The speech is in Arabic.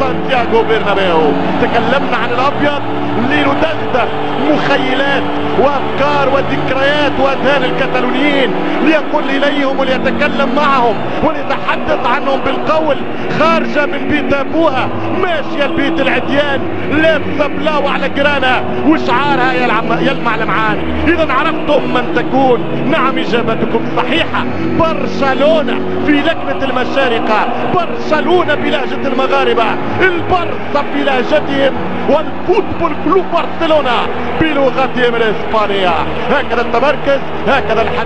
سانتياغو برنابيو. تكلمنا عن الأبيض لندندن مخيلات. وأفكار وذكريات وأذهان الكتالونيين ليقول إليهم وليتكلم معهم وليتحدث عنهم بالقول خارجه من بيت أبوها ماشية لبيت العديان لابسه بلاو على جيرانها وشعارها يلمع لمعان. اذا عرفتم من تكون. نعم إجابتكم صحيحة. برشلونة في لكنه المشارقة برشلونة بلهجة المغاربة. البرصة بلهجتهم والفوتبول كلوب برشلونه بلغتهم الاسبانيه هكذا التمركز هكذا الحديث